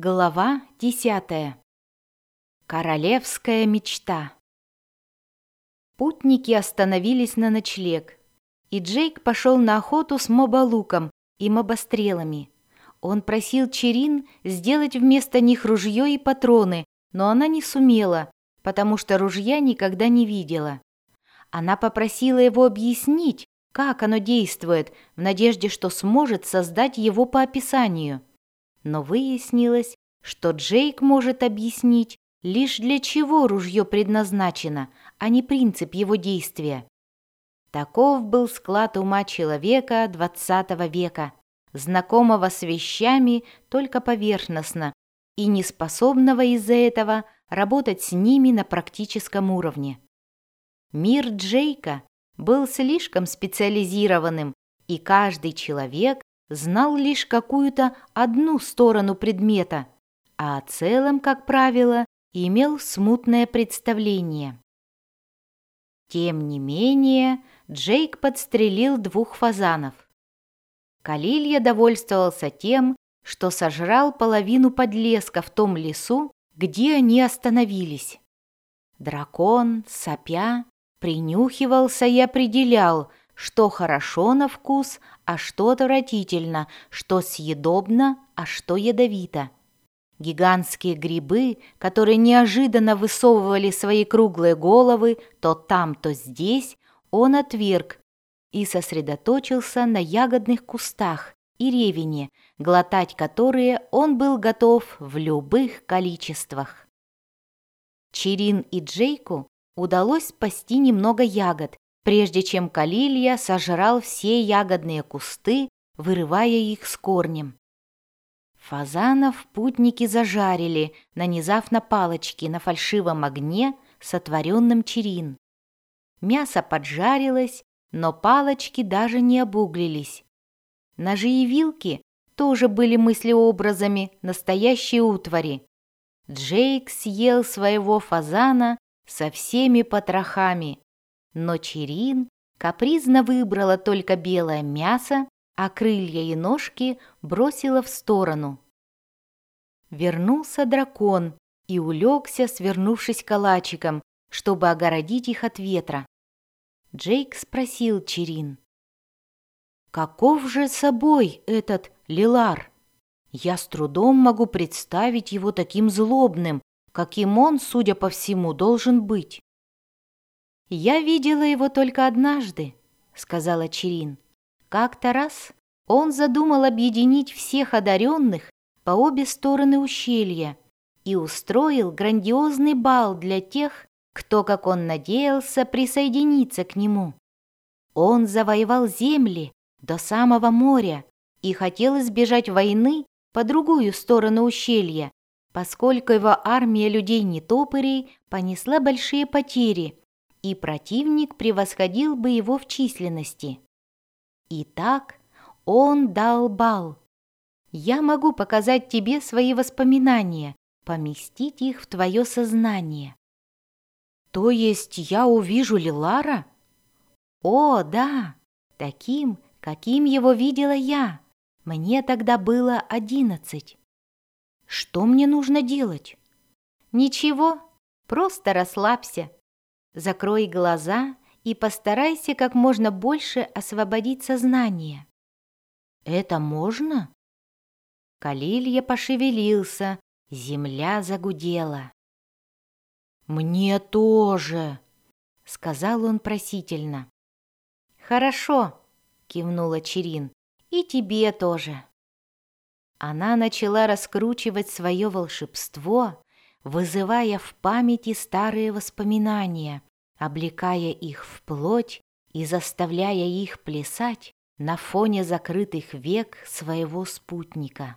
Глава десятая. Королевская мечта. Путники остановились на ночлег, и Джейк пошел на охоту с моболуком и мобострелами. Он просил Черин сделать вместо них ружье и патроны, но она не сумела, потому что ружья никогда не видела. Она попросила его объяснить, как оно действует, в надежде, что сможет создать его по описанию – но выяснилось, что Джейк может объяснить, лишь для чего ружье предназначено, а не принцип его действия. Таков был склад ума человека XX века, знакомого с вещами только поверхностно и неспособного из-за этого работать с ними на практическом уровне. Мир Джейка был слишком специализированным, и каждый человек знал лишь какую-то одну сторону предмета, а о целом, как правило, имел смутное представление. Тем не менее, Джейк подстрелил двух фазанов. Калилья довольствовался тем, что сожрал половину подлеска в том лесу, где они остановились. Дракон, сопя, принюхивался и определял, что хорошо на вкус, а что отвратительно, что съедобно, а что ядовито. Гигантские грибы, которые неожиданно высовывали свои круглые головы то там, то здесь, он отверг и сосредоточился на ягодных кустах и ревине, глотать которые он был готов в любых количествах. Черин и Джейку удалось спасти немного ягод, прежде чем Калилья сожрал все ягодные кусты, вырывая их с корнем. Фазанов путники зажарили, нанизав на палочки на фальшивом огне, сотворенным черин. Мясо поджарилось, но палочки даже не обуглились. Ножи и вилки тоже были мыслеобразами настоящей утвари. Джейк съел своего фазана со всеми потрохами, но Черин капризно выбрала только белое мясо, а крылья и ножки бросила в сторону. Вернулся дракон и улегся, свернувшись калачиком, чтобы огородить их от ветра. Джейк спросил Черин. «Каков же собой этот Лилар? Я с трудом могу представить его таким злобным, каким он, судя по всему, должен быть». «Я видела его только однажды», — сказала Черин. «Как-то раз он задумал объединить всех одаренных по обе стороны ущелья и устроил грандиозный бал для тех, кто, как он надеялся, присоединиться к нему. Он завоевал земли до самого моря и хотел избежать войны по другую сторону ущелья, поскольку его армия людей-нетопырей понесла большие потери и противник превосходил бы его в численности. Итак, он дал бал. Я могу показать тебе свои воспоминания, поместить их в твое сознание. То есть я увижу Лилара? О, да, таким, каким его видела я. Мне тогда было одиннадцать. Что мне нужно делать? Ничего, просто расслабься. Закрой глаза и постарайся как можно больше освободить сознание. Это можно? Калилья пошевелился, земля загудела. «Мне тоже!» — сказал он просительно. «Хорошо!» — кивнула Черин. «И тебе тоже!» Она начала раскручивать свое волшебство, вызывая в памяти старые воспоминания, облекая их в плоть и заставляя их плясать на фоне закрытых век своего спутника.